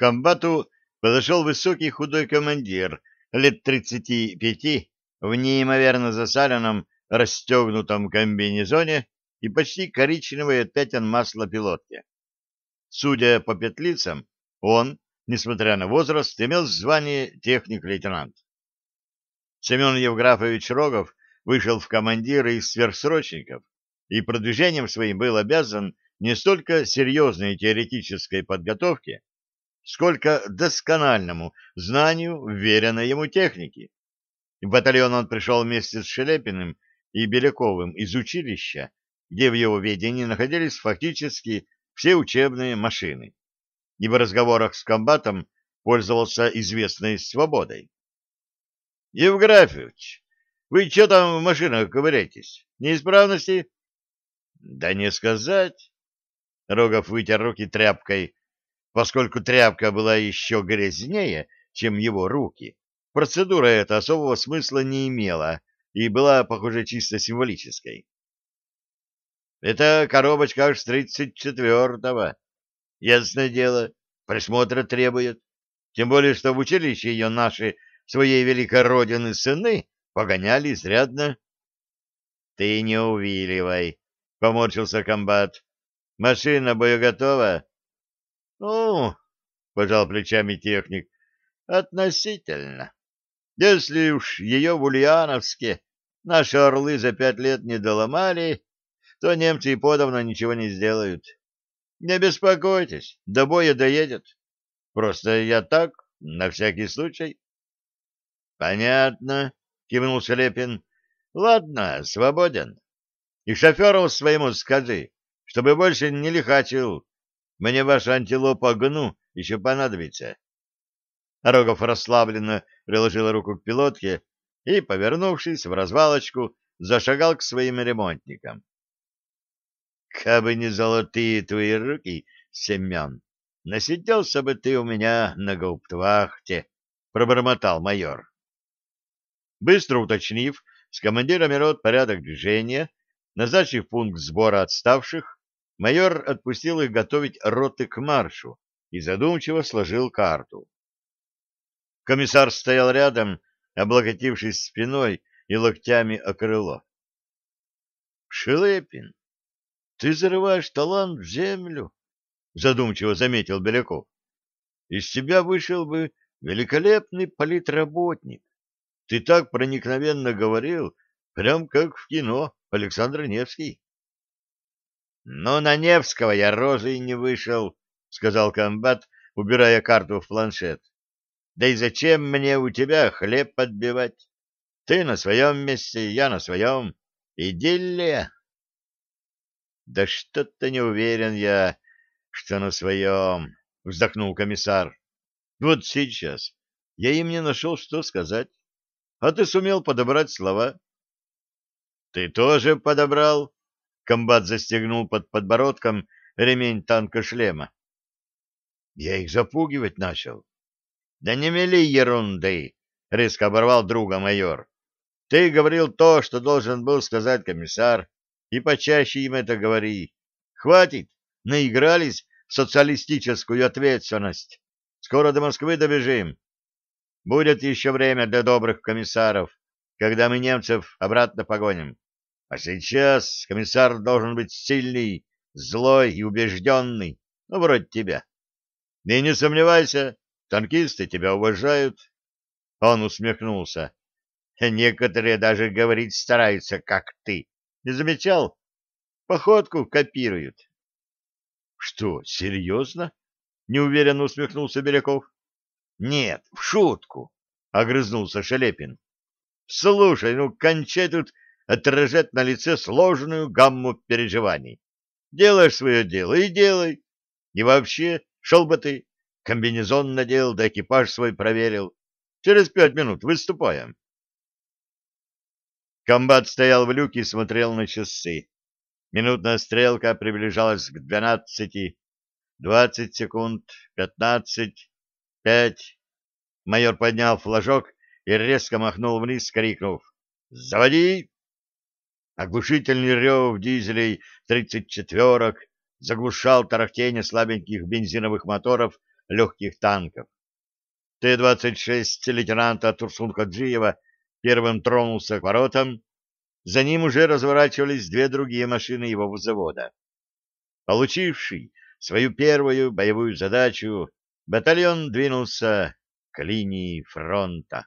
комбату подошел высокий худой командир лет тридцати пяти в неимоверно засаленном расстегнутом комбинезоне и почти коричневой от пятен масла пилотке. Судя по петлицам, он, несмотря на возраст, имел звание техник-лейтенант. Семен Евграфович Рогов вышел в командиры из сверхсрочников и продвижением своим был обязан не столько серьезной теоретической подготовке, сколько доскональному знанию вверенной ему техники. В батальон он пришел вместе с Шелепиным и Беляковым из училища, где в его ведении находились фактически все учебные машины, и в разговорах с комбатом пользовался известной свободой. — Евграфович, вы что там в машинах ковыряетесь? Неисправности? — Да не сказать. Рогов вытер руки тряпкой. Поскольку тряпка была еще грязнее, чем его руки, процедура эта особого смысла не имела и была, похоже, чисто символической. Это коробочка аж тридцать четвертого. Ясное дело, присмотра требует. Тем более, что в училище ее наши своей великой родины сыны погоняли изрядно. — Ты не увиливай, — поморщился комбат. — Машина боеготова? — Ну, — пожал плечами техник, — относительно. Если уж ее в Ульяновске наши орлы за пять лет не доломали, то немцы и подавно ничего не сделают. Не беспокойтесь, до боя доедет. Просто я так, на всякий случай. — Понятно, — кивнул Шелепин. — Ладно, свободен. И шоферу своему скажи, чтобы больше не лихачил. Мне ваша антилопа гну еще понадобится. Рогов расслабленно приложил руку к пилотке и, повернувшись в развалочку, зашагал к своим ремонтникам. Кабы не золотые твои руки, Семен, насиделся бы ты у меня на гауптвахте, — пробормотал майор. Быстро уточнив с командирами рот порядок движения, назначив пункт сбора отставших, майор отпустил их готовить роты к маршу и задумчиво сложил карту. Комиссар стоял рядом, облокотившись спиной и локтями о крыло. — Шелепин, ты зарываешь талант в землю, — задумчиво заметил Беляков. — Из тебя вышел бы великолепный политработник. Ты так проникновенно говорил, прям как в кино Александр Невский. — Ну, на Невского я рожей не вышел, — сказал комбат, убирая карту в планшет. — Да и зачем мне у тебя хлеб подбивать? Ты на своем месте, я на своем. Идиллия. Да что-то не уверен я, что на своем, — вздохнул комиссар. Вот сейчас я им не нашел, что сказать. А ты сумел подобрать слова. Ты тоже подобрал? Комбат застегнул под подбородком ремень танка шлема. Я их запугивать начал. Да не мели ерунды, — резко оборвал друга майор. Ты говорил то, что должен был сказать комиссар и почаще им это говори. Хватит, наигрались в социалистическую ответственность. Скоро до Москвы добежим. Будет еще время для добрых комиссаров, когда мы немцев обратно погоним. А сейчас комиссар должен быть сильный, злой и убежденный, ну, вроде тебя. И не сомневайся, танкисты тебя уважают. Он усмехнулся. Некоторые даже говорить стараются, как ты. Не замечал? Походку копируют. — Что, серьезно? — неуверенно усмехнулся Беляков. — Нет, в шутку, — огрызнулся Шелепин. — Слушай, ну кончай тут отражать на лице сложную гамму переживаний. Делаешь свое дело и делай. И вообще, шел бы ты, комбинезон надел, да экипаж свой проверил. Через пять минут выступаем. Комбат стоял в люке и смотрел на часы. Минутная стрелка приближалась к двенадцати. Двадцать секунд, пятнадцать, пять. Майор поднял флажок и резко махнул вниз, крикнув «Заводи!». Оглушительный рев дизелей тридцать четверок заглушал тарахтение слабеньких бензиновых моторов легких танков. Т-26 лейтенанта Турсункаджиева первым тронулся к воротам, за ним уже разворачивались две другие машины его взвода. Получивший свою первую боевую задачу, батальон двинулся к линии фронта.